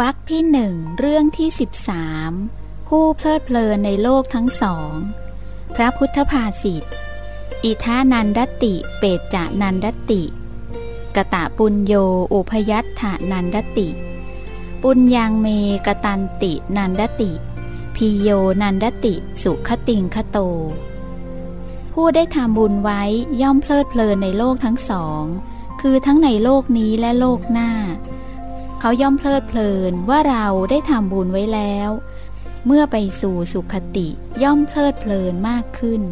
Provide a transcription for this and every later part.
วรรคที่หนึ่งเรื่องที่สิบสามผู้เพลิดเพลินในโลกทั้งสอง พระพุทธภาษิตอิทานันดติ เปตจานันดติกะตะปุญโยอุพยัตถานันดติ ปุญยังเมกตันตินันดติ พีโยนันดติ สุขติงคโต ผู้ได้ทำบุญไว้ย่อมเพลิดเพลินในโลกทั้งสอง คือทั้งในโลกนี้และโลกหน้า เขาย่อมเพลิดเพลินว่าเราได้ทำบุญไว้แล้ว เมื่อไปสู่สุขติย่อมเพลิดเพลินมากขึ้น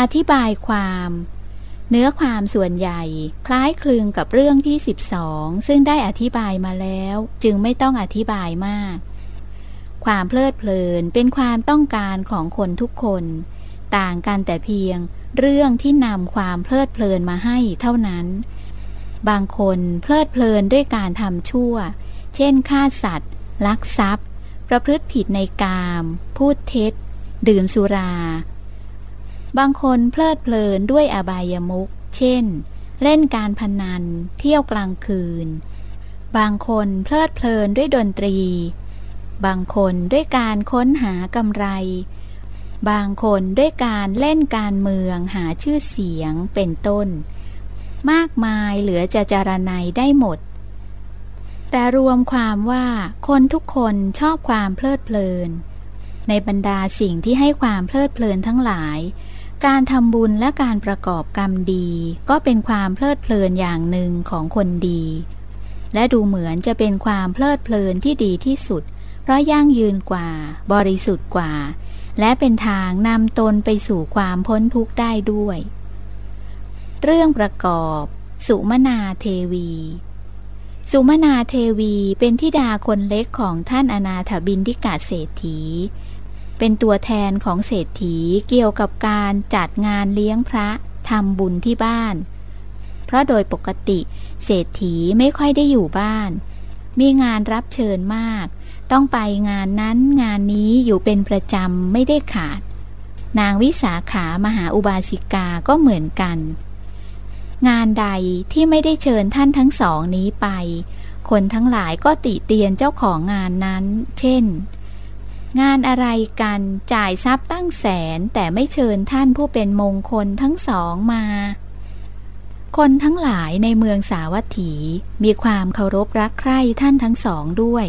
อธิบายความ เนื้อความส่วนใหญ่คล้ายคลึงกับเรื่องที่ 12 ซึ่งได้อธิบายมาแล้วจึงไม่ต้องอธิบายมาก ความเพลิดเพลินเป็นความต้องการของคนทุกคน ต่างกันแต่เพียงเรื่องที่นำความเพลิดเพลินมาให้เท่านั้น บางคนเพลิดเพลินด้วยการทำชั่ว เช่นฆ่าสัตว์ ลักทรัพย์ ประพฤติผิดในกาม พูดเท็จ ดื่มสุรา บางคนเพลิดเพลินด้วยอบายามุขเช่น เล่นการพนัน เที่ยวกลางคืน บางคนเพลิดเพลินด้วยดนตรี บางคนด้วยการค้นหากำไร บางคนด้วยการเล่นการเมืองหาชื่อเสียงเป็นต้น มากมายเหลือจะจารณัยได้หมด แต่รวมความว่าคนทุกคนชอบความเพลิดเพลิน ในบรรดาสิ่งที่ให้ความเพลิดเพลินทั้งหลาย การทำบุญและการประกอบกรรมดี ก็เป็นความเพลิดเพลินอย่างหนึ่งของคนดี และดูเหมือนจะเป็นความเพลิดเพลินที่ดีที่สุด เพราะยั่งยืนกว่า บริสุทธิ์กว่า และเป็นทางนำตนไปสู่ความพ้นทุกข์ได้ด้วย เรื่องประกอบ สุมนาเทวี สุมนาเทวีเป็นทิดาคนเล็กของท่านอนาถบินทิกาเศรษฐี เป็นตัวแทนของเศรษฐีเกี่ยวกับการจัดงานเลี้ยงพระทำบุญที่บ้าน เพราะโดยปกติเศรษฐีไม่ค่อยได้อยู่บ้าน มีงานรับเชิญมาก ต้องไปงานนั้นงานนี้อยู่เป็นประจำไม่ได้ขาด นางวิสาขามหาอุบาสิกาก็เหมือนกัน งานใดที่ไม่ได้เชิญท่านทั้งสองนี้ไป คนทั้งหลายก็ติเตียนเจ้าของงานนั้น เช่น งานอะไรกันจ่ายทรัพย์ตั้งแสนแต่ไม่เชิญท่านผู้เป็นมงคลทั้งสองมา คนทั้งหลายในเมืองสาวัตถีมีความเคารพรักใคร่ท่านทั้งสองด้วย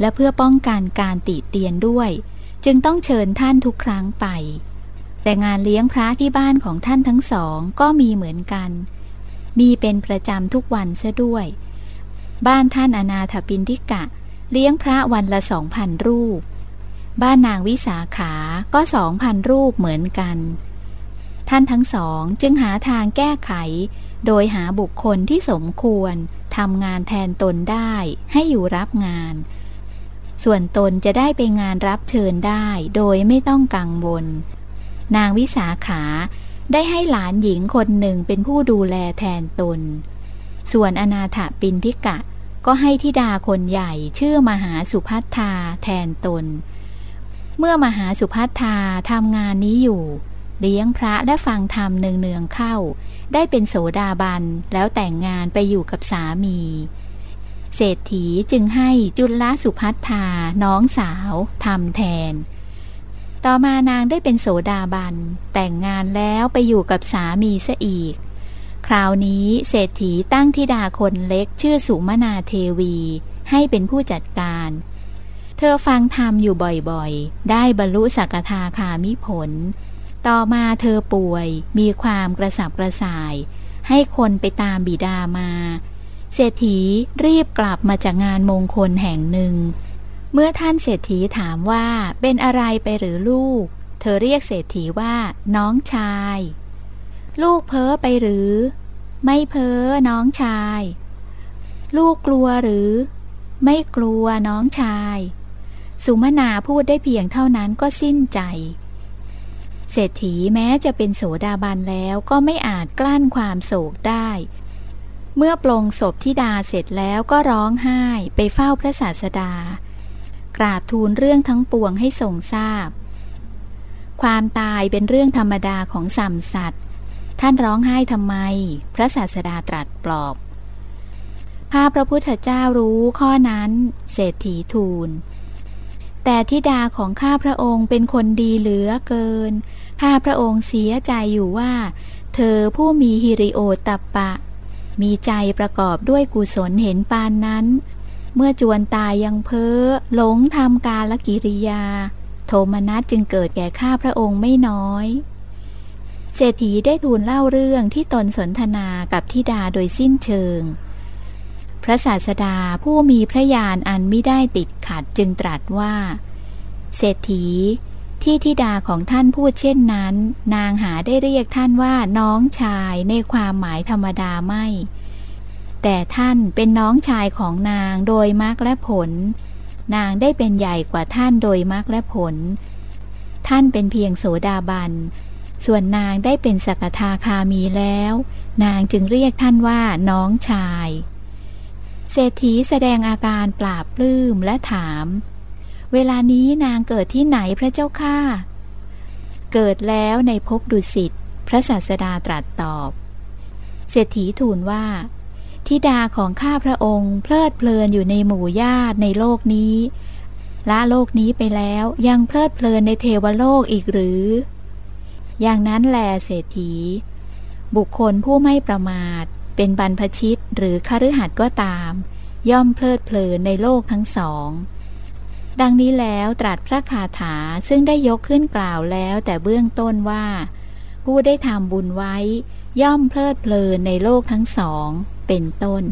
และเพื่อป้องกันการติเตียนด้วย จึงต้องเชิญท่านทุกครั้งไปแต่งานเลี้ยงพระที่บ้านของท่านทั้งสองก็มีเหมือนกัน มีเป็นประจำทุกวันซะด้วย บ้านท่านอนาถปินทิกะ เลี้ยงพระวันละสองพันรูป บ้านนางวิสาขาก็สองพันรูปเหมือนกัน ท่านทั้งสองจึงหาทางแก้ไข โดยหาบุคคลที่สมควรทำงานแทนตนได้ให้อยู่รับงาน ส่วนตนจะได้ไปงานรับเชิญได้โดยไม่ต้องกังวลนางวิสาขา ได้ให้หลานหญิงคนหนึ่งเป็นผู้ดูแลแทนตน ส่วนอนาถปินทิกะ ก็ให้ทิดาคนใหญ่ชื่อมหาสุพัทธาแทนตน เมื่อมหาสุพัทธาทำงานนี้อยู่ เลี้ยงพระและฟังธรรมเนืองๆเข้า ได้เป็นโสดาบันแล้วแต่งงานไปอยู่กับสามี เศรษฐีจึงให้จุลสุพัทธาน้องสาวทำแทน ต่อมานางได้เป็นโสดาบัน แต่งงานแล้วไปอยู่กับสามีซะอีก คราวนี้เศรษฐีตั้งธิดาคนเล็กชื่อสุมนาเทวี ให้เป็นผู้จัดการ เธอฟังธรรมอยู่บ่อยๆ ได้บรรลุสักทาคามิผล ต่อมาเธอป่วยมีความกระสับกระส่าย ให้คนไปตามบิดามา เศรษฐีรีบกลับมาจากงานมงคลแห่งหนึ่ง เมื่อท่านเศรษฐีถามว่าเป็นอะไรไปหรือลูก เธอเรียกเศรษฐีว่า น้องชาย ลูกเพ้อไปหรือ ไม่เพ้อน้องชาย ลูกกลัวหรือ ไม่กลัวน้องชาย สุมนาพูดได้เพียงเท่านั้นก็สิ้นใจ เศรษฐีแม้จะเป็นโสดาบันแล้วก็ไม่อาจกลั้นความโศกได้เมื่อปลงศพที่ดาเสร็จแล้วก็ร้องไห้ไปเฝ้าพระศาสดา กราบทูลเรื่องทั้งปวงให้ทรงทราบ ความตายเป็นเรื่องธรรมดาของสัมสัตว์ ท่านร้องไห้ทำไม พระศาสดาตรัสปลอบข้าพระพุทธเจ้ารู้ข้อนั้น เศรษฐีทูล แต่ทิดาของข้าพระองค์เป็นคนดีเหลือเกิน ข้าพระองค์เสียใจอยู่ว่า เธอผู้มีฮิริโอตัปปะมีใจประกอบด้วยกุศลเห็นปานนั้น เมื่อจวนตายยังเพ้อหลงทำกาลกิริยา โทมนัสจึงเกิดแก่ข้าพระองค์ไม่น้อยเศรษฐีได้ทูลเล่าเรื่องที่ตนสนทนากับทิดาโดยสิ้นเชิง พระศาสดาผู้มีพระญาณอันไม่ได้ติดขัดจึงตรัสว่า เศรษฐี ที่ทิดาของท่านพูดเช่นนั้น นางหาได้เรียกท่านว่าน้องชายในความหมายธรรมดาไม่ แต่ท่านเป็นน้องชายของนางโดยมรรคและผล นางได้เป็นใหญ่กว่าท่านโดยมรรคและผล ท่านเป็นเพียงโสดาบัน ส่วนนางได้เป็นสกทาคามีแล้ว นางจึงเรียกท่านว่าน้องชาย เศรษฐีแสดงอาการปราบปลื้มและถาม เวลานี้นางเกิดที่ไหนพระเจ้าข้าเกิดแล้วในภพดุสิต พระศาสดาตรัสตอบ เศรษฐีทูลว่า ทิดาของข้าพระองค์ เพลิดเพลินอยู่ในหมู่ญาติในโลกนี้ละโลกนี้ไปแล้วยังเพลิดเพลินในเทวโลกอีกหรือ อย่างนั้นแลเศรษฐี บุคคลผู้ไม่ประมาท เป็นบรรพชิตหรือคฤหัสถ์ก็ตาม ย่อมเพลิดเพลินในโลกทั้งสอง ดังนี้แล้วตรัสพระคาถาซึ่งได้ยกขึ้นกล่าวแล้วแต่เบื้องต้นว่า ผู้ได้ทำบุญไว้ ย่อมเพลิดเพลินในโลกทั้งสอง เป็นต้น